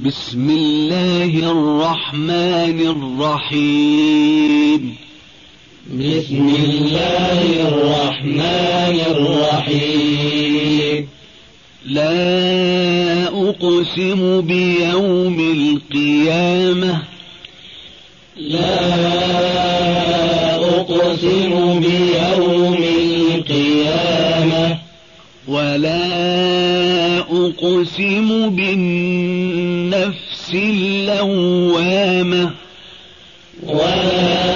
بسم الله الرحمن الرحيم. بسم الله الرحمن الرحيم. لا أقسم بيوم القيامة. لا أقسم بيوم القيامة. ولا أقسم اللوامة. ولا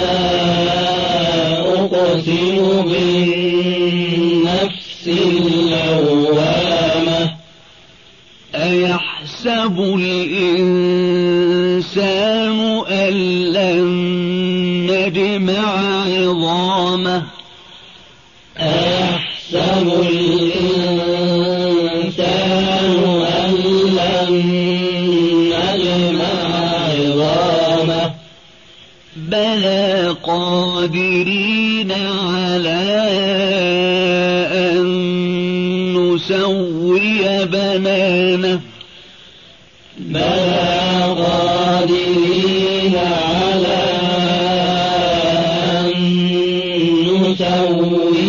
أقسم بالنفس اللوامة. أيحسب الإنسان أن لن نجمع عظامه؟ أيحسب بلى قادرين على أن نسوي بنانه. بلى قادرين على أن نسوي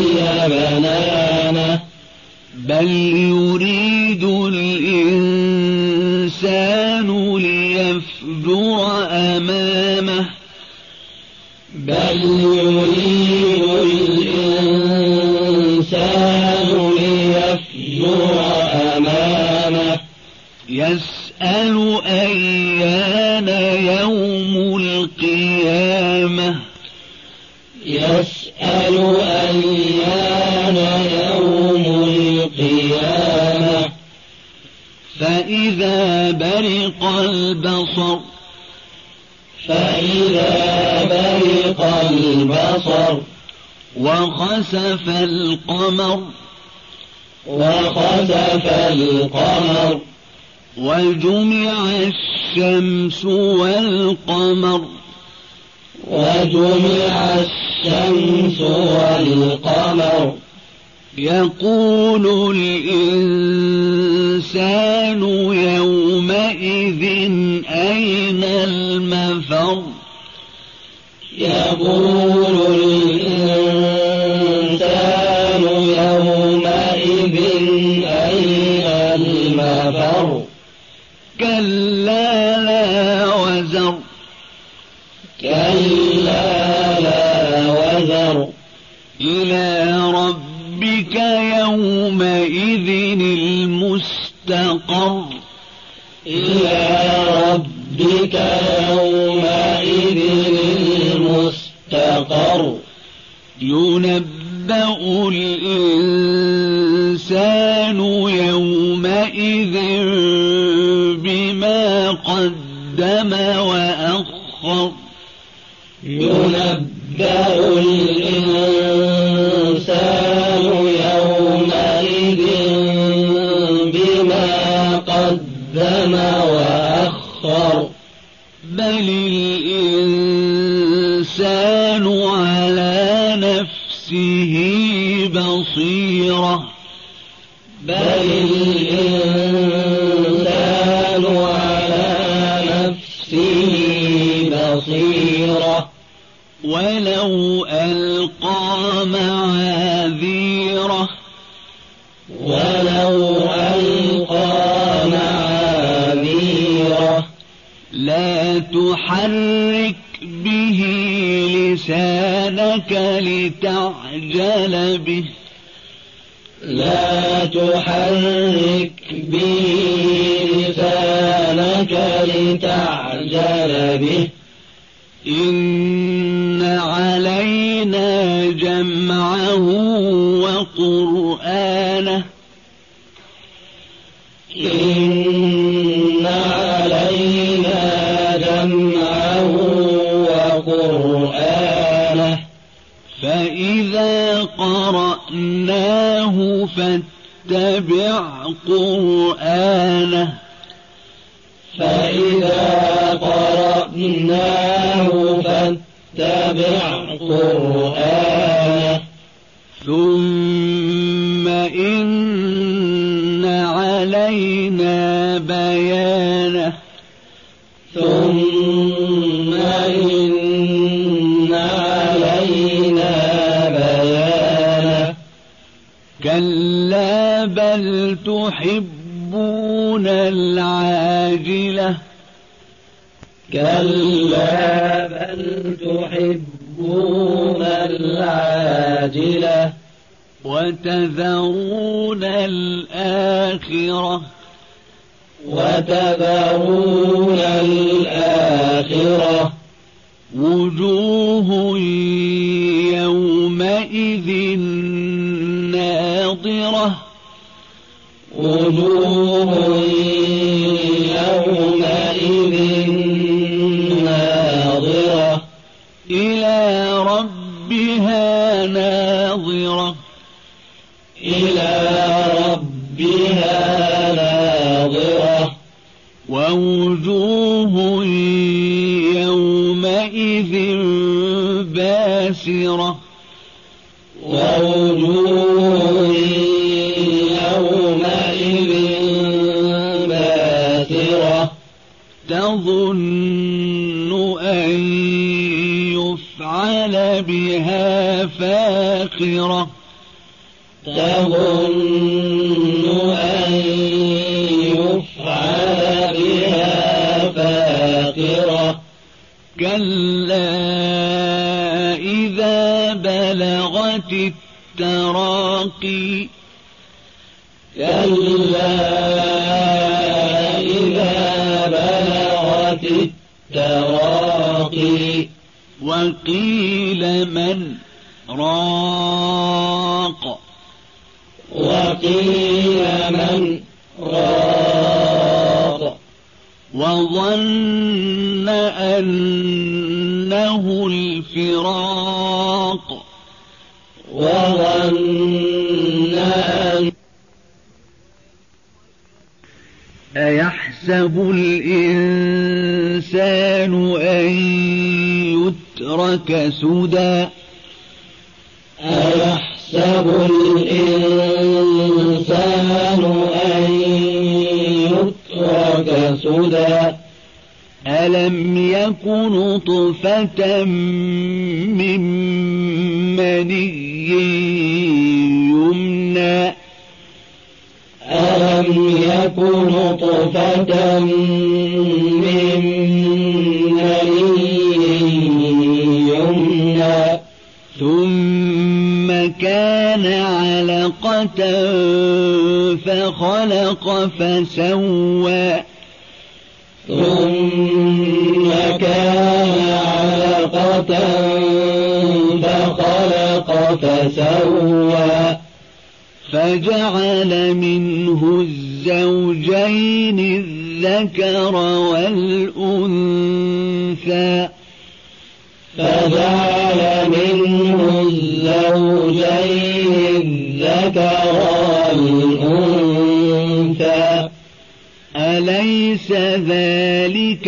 بنانه. بل يريد الإنسان ليفجر أمامه بل يريد الإنسان ليفجر أمامه. يسأل أيان يوم القيامة. يسأل أيان يوم القيامة. فإذا برق البصر فإذا برق البصر وخسف القمر وخسف القمر وجمع الشمس والقمر وجمع الشمس والقمر يقول الإنسان يومئذ أين المفر؟ يقول الإنسان يومئذ أين المفر؟ كلا لا وزر كلا المستقر إلى ربك يومئذ المستقر. ينبأ الإنسان يومئذ بما قدم وأخر. ينبأ الإنسان قدم وأخر بل الإنسان على نفسه بصيرة. بل الإنسان على نفسه بصيرة. ولو ألقى معاذيره تحرك به لسانك لتعجل به. لا تحرك به لسانك لتعجل به. إن علينا جمعه وقرآنه. إن فاتبع قرآنه. فإذا قرأناه فاتبع قرآنه. ثم إن علينا بيانه. ثم كلا بل تحبون العاجلة كلا بل تحبون العاجلة وتذرون الآخرة وتذرون الآخرة وجوه يومئذ ناظرة. وجوه يومئذ ناظرة. إلى ربها ناظرة. إلى ربها ناظرة. ووجوه يومئذ باسرة ووجوه يومئذ باسرة تظن أن يفعل بها فاقرة تظن كلا إذا بلغت التراقي كلا إذا بلغت التراقي وقيل من راق وقيل من راق وظن أنه الفراق. وظن أيحسب الإنسان أن يترك سدى. أيحسب الإنسان سدى ألم يكن طفة من مني يمنى؟ ألم يكن طفة من مني يمنى؟ ثم كان علقة فخلق فسوى. فخلق فسوى فجعل منه الزوجين الذكر والأنثى فجعل منه الزوجين الذكر والأنثى أليس ذلك